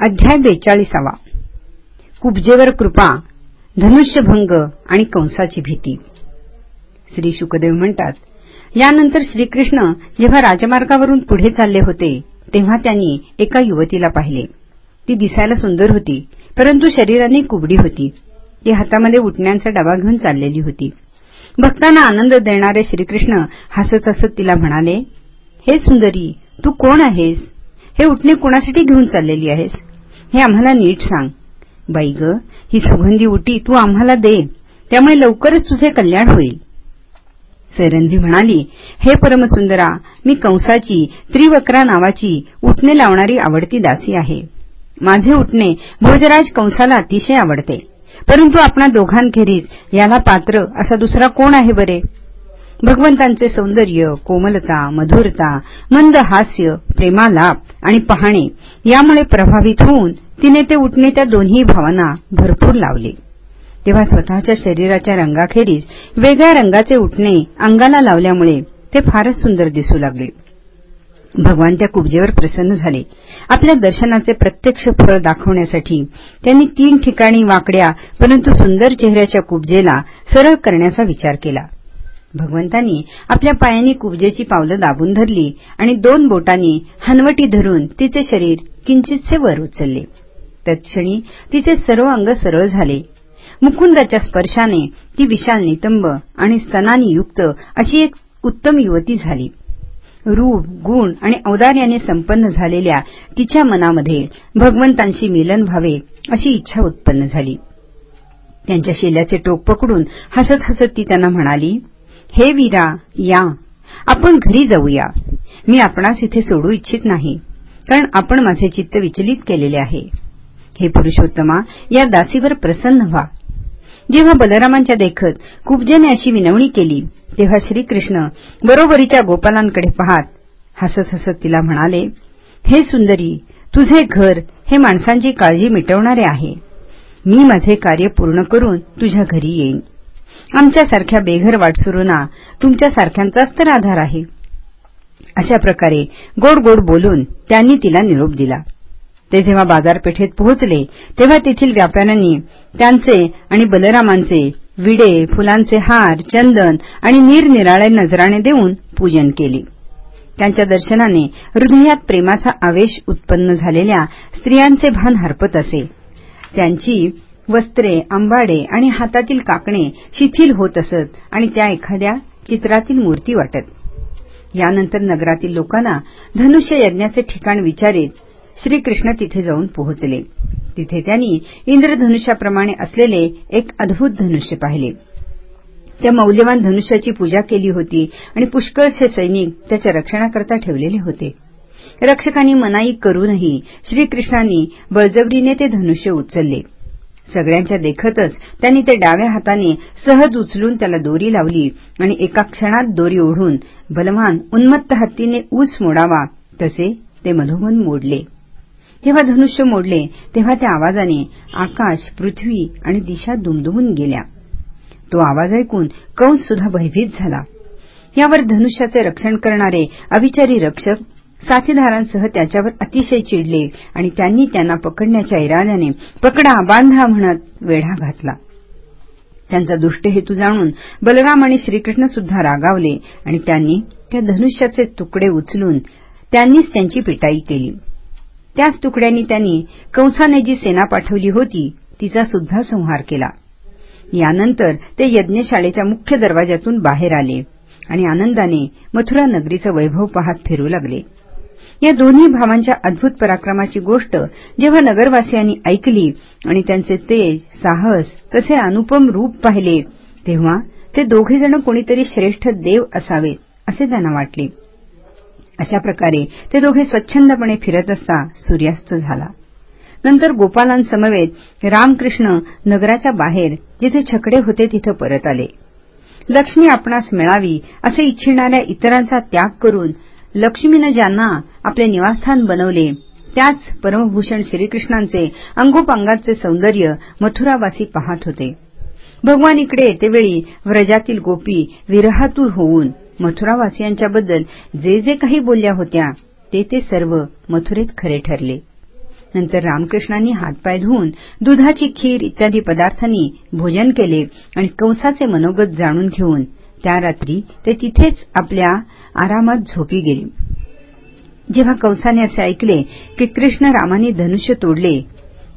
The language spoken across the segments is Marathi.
अध्याय बेचाळीसावा. कुब्जेवर कृपा धनुष्यभंग आणि कंसाची भीती. श्री शुकदेव म्हणतात यानंतर श्रीकृष्ण जेव्हा राजमार्गावरून पुढे चालले होते तेव्हा त्यांनी एका युवतीला पाहिले. ती दिसायला सुंदर होती परंतु शरीराने कुबडी होती. ती हातामध्ये उठण्यांचा डबा घेऊन चाललेली होती. भक्तांना आनंद देणारे श्रीकृष्ण हसत हसत तिला म्हणाले हे सुंदरी तू कोण आहेस? हे उठणे कोणासाठी घेऊन चाललेली आहेस? हे आम्हाला नीट सांग. बाई ग ही सुगंधी उटी तू आम्हाला दे. त्यामुळे लवकरच तुझे कल्याण होईल. सैरंधी म्हणाली हे परमसुंदरा मी कंसाची त्रिवक्रा नावाची उठणे लावणारी आवडती दासी आहे. माझे उठणे भोजराज कंसाला अतिशय आवडते. परंतु आपणा दोघांखेरीज याला पात्र असा दुसरा कोण आहे बरे? भगवंतांचे सौंदर्य कोमलता मधुरता मंद हास्य प्रेमालाप आणि पाहणे. यामुळे प्रभावित होऊन तिने ते उठणे त्या दोन्ही भावना भरपूर लावले. तेव्हा स्वतःच्या शरीराच्या रंगाखेरीज वेगळ्या रंगाचे उठणे अंगाला लावल्यामुळे ते फारच सुंदर दिसू लागले. भगवान त्या कुबजेवर प्रसन्न झाले. आपल्या दर्शनाचे प्रत्यक्ष फळ दाखवण्यासाठी त्यांनी तीन ठिकाणी वाकड्या परंतु सुंदर चेहऱ्याच्या कुबजेला सरळ करण्याचा विचार केला. भगवंतांनी आपल्या पायांनी कुबजेची पावलं दाबून धरली आणि दोन बोटांनी हनवटी धरून तिचे शरीर किंचितसे वर उचलले. तत्क्षणी तिचे सर्व अंग सरळ झाले. मुकुंदाच्या स्पर्शाने ती विशाल नितंब आणि स्तनानी युक्त अशी एक उत्तम युवती झाली. रूप गुण आणि औदार्याने संपन्न झालेल्या तिच्या मनामध्ये भगवंतांशी मिलन व्हावे अशी इच्छा उत्पन्न झाली. त्यांच्या शेल्याचे टोक पकडून हसत हसत ती त्यांना म्हणाली हे वीरा या. आपण घरी जाऊया. मी आपणास इथे सोडू इच्छित नाही कारण आपण माझे चित्त विचलित केलेले आहे. हे पुरुषोत्तमा या दासीवर प्रसन्न व्हा. जेव्हा बलरामांच्या देखत कुब्जेने अशी विनवणी केली तेव्हा श्रीकृष्ण बरोबरीच्या गोपालांकडे पाहत. हसत हसत तिला म्हणाले हे सुंदरी तुझे घर हे माणसांची काळजी मिटवणारे आहे. मी माझे कार्य पूर्ण करून तुझ्या घरी येईन. आमच्यासारख्या बेघर वाटसुरूंना तुमच्यासारख्यांचाच तर आधार आहे. अशा प्रकारे गोड गोड बोलून त्यांनी तिला निरोप दिला. ते जेव्हा बाजारपेठेत पोहोचले तेव्हा तेथील व्यापाऱ्यांनी त्यांचे आणि बलरामांचे विडे फुलांचे हार चंदन आणि निरनिराळे नजराणे देऊन पूजन केले. त्यांच्या दर्शनाने हृदयात प्रेमाचा आवेश उत्पन्न झालेल्या स्त्रियांचे भान हरपत असे. त्यांची वस्त्रे आंबाडे आणि हातातील काकणे शिथिल होत असत आणि त्या एखाद्या चित्रातील मूर्ती वाटत. यानंतर नगरातील लोकांना धनुष्य यज्ञाचे ठिकाण विचारित श्रीकृष्ण तिथे जाऊन पोहोचले. तिथे त्यांनी इंद्रधनुष्याप्रमाणे असलेले एक अद्भुत धनुष्य पाहिले. त्या मौल्यवान धनुष्याची पूजा केली होती आणि पुष्कळसे सैनिक त्याच्या रक्षणाकरता ठेवलेले होते. रक्षकांनी मनाई करूनही श्रीकृष्णांनी बळजबरीने ते धनुष्य उचलले. सगळ्यांच्या देखतच त्यांनी ते डाव्या हाताने सहज उचलून त्याला दोरी लावली आणि एका क्षणात दोरी ओढून बलवान उन्मत्त हत्तीने ऊस मोडावा तसे ते मधोमध मोडले. जेव्हा धनुष्य मोडले तेव्हा त्या आवाजाने आकाश पृथ्वी आणि दिशा दुमदुमून गेल्या. तो आवाज ऐकून कंस सुद्धा भयभीत झाला. यावर धनुष्याचे रक्षण करणारे अविचारी रक्षक साथीदारांसह त्याच्यावर अतिशय चिडले आणि त्यांनी त्यांना पकडण्याच्या इराद्याने पकडा बांधा म्हणत वेढा घातला. त्यांचा दुष्ट हेतू जाणून बलराम आणि श्रीकृष्ण सुद्धा रागावले आणि त्यांनी त्या धनुष्याचे तुकडे उचलून त्यांनीच त्यांची पिटाई केली. त्याच तुकड्यांनी त्यांनी कंसाने जी सेना पाठवली होती तिचा सुद्धा संहार केला. यानंतर ते यज्ञशाळेच्या मुख्य दरवाजातून बाहेर आले आणि आनंदाने मथुरा नगरीचं वैभव पाहत फिरू लागले. या दोन्ही भावांच्या अद्भुत पराक्रमाची गोष्ट जेव्हा नगरवासियांनी ऐकली आणि त्यांचे तेज साहस तसे अनुपम रूप पाहिले तेव्हा ते दोघेजण कोणीतरी श्रेष्ठ देव असावेत असे त्यांना वाटले. अशा प्रकारे ते दोघे स्वच्छंदपणे फिरत असता सूर्यास्त झाला. नंतर गोपालांसमवेत रामकृष्ण नगराच्या बाहेर जिथे छकडे होते तिथे परत आले. लक्ष्मी आपणास मिळावी असे इच्छिणाऱ्या इतरांचा त्याग करून लक्ष्मीनं ज्यांना आपले निवासस्थान बनवले. त्याच परमभूषण श्रीकृष्णांचे अंगोपांगाचे सौंदर्य मथुरावासी पाहत होते. भगवान इकडे येतेवेळी व्रजातील गोपी विरहातूर होऊन मथुरावासियांच्याबद्दल जे जे काही बोलल्या होत्या ते ते सर्व मथुरेत खरे ठरले. नंतर रामकृष्णांनी हातपाय धुवून दुधाची खीर इत्यादी पदार्थांनी भोजन केले आणि कंसाचे मनोगत जाणून घेऊन त्या रात्री ते तिथेच आपल्या आरामात झोपी गेले. जेव्हा कंसाने असे ऐकले की कृष्ण रामाने धनुष्य तोडले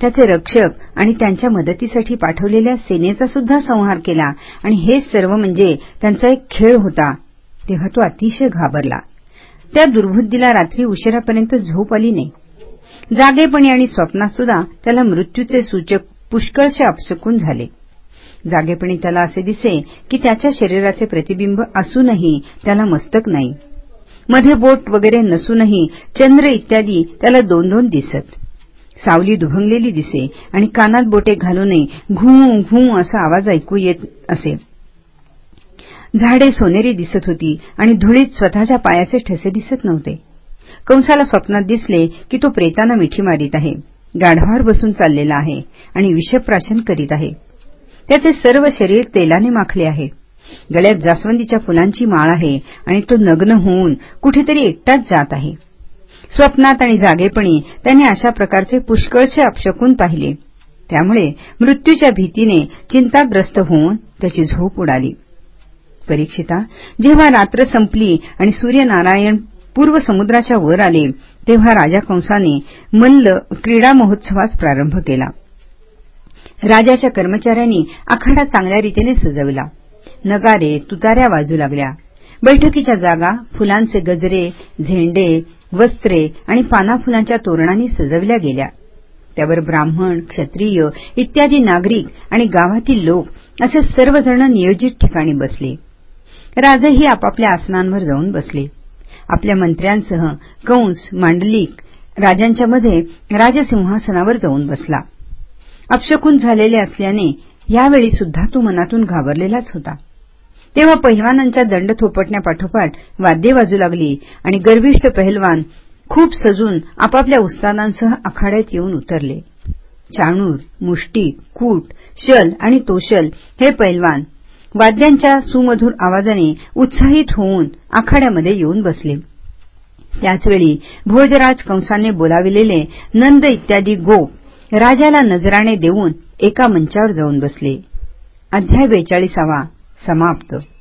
त्याचे रक्षक आणि त्यांच्या मदतीसाठी पाठवलेल्या सेनेचा सुद्धा संहार केला आणि हे सर्व म्हणजे त्यांचा एक खेळ होता तेव्हा तो अतिशय घाबरला. त्या दुर्बुद्धीला रात्री उशिरापर्यंत झोप आली नाही. जागेपणी आणि स्वप्नात सुद्धा त्याला मृत्यूचे सूचक पुष्कळशे अपशकून झाले. जागेपणी त्याला असे दिसे की त्याच्या शरीराचे प्रतिबिंब असूनही त्याला मस्तक नाही. मध्ये बोट वगैरे नसूनही चंद्र इत्यादी त्याला दोन दोन दिसत. सावली दुभंगलेली दिसे आणि कानात बोटे घालूनही घू घू असा आवाज ऐकू येत असे. झाडे सोनेरी दिसत होती आणि धुळीत स्वतःच्या पायाचे ठसे दिसत नव्हते. कंसाला स्वप्नात दिसले की तो प्रेताना मिठी मारित आहे. गाढवावर बसून चाललेला आहे आणि विषप्राशन करीत आहे. त्याचे सर्व शरीर तेलाने माखले आहे. गळ्यात जास्वंदीच्या फुलांची माळ आहे आणि तो नग्न होऊन कुठेतरी एकटाच जात आहे. स्वप्नात आणि जागेपणी त्याने अशा प्रकारचे पुष्कळचे अपशकून पाहिले. त्यामुळे मृत्यूच्या भीतीने चिंताग्रस्त होऊन त्याची झोप उडाली. परीक्षिता जेव्हा रात्र संपली आणि सूर्यनारायण पूर्व समुद्राच्या वर आले तेव्हा राजा कंसाने मल्ल क्रीडा महोत्सवास प्रारंभ केला. राजाच्या कर्मचाऱ्यांनी आखाडा चांगल्या रीतीने सजवला. नगारे तुताऱ्या वाजू लागल्या. बैठकीच्या जागा फुलांचे गजरे झेंडे वस्त्रे आणि पानाफुलांच्या तोरणांनी सजवल्या गेल्या. त्यावर ब्राह्मण क्षत्रिय इत्यादी नागरिक आणि गावातील लोक असे सर्वजण नियोजित ठिकाणी बसले. राजही आपापल्या आसनांवर जाऊन बसले. आपल्या मंत्र्यांसह कंस मांडलिक राजांच्या मध्ये राजसिंहासनावर जाऊन बसला. अपशकून झालेले असल्याने यावेळी सुद्धा तो मनातून घाबरलेलाच होता. तेव्हा पहिलवानांच्या दंड थोपटण्यापाठोपाठ वाद्ये वाजू लागली आणि गर्विष्ठ पहिलवान खूप सजून आपापल्या उस्तादांसह आखाड्यात येऊन उतरले. चाणूर मुष्टी कूट शल आणि तोशल हे पैलवान वाद्यांच्या सुमधुर आवाजाने उत्साहित होऊन आखाड्यामध्ये येऊन बसले. त्याचवेळी भोजराज कंसाने बोलाविलेले नंद इत्यादी गोप राजाला नजराणे देऊन एका मंचावर जाऊन बसले. अध्याय बेचाळीसावा. समाप्त.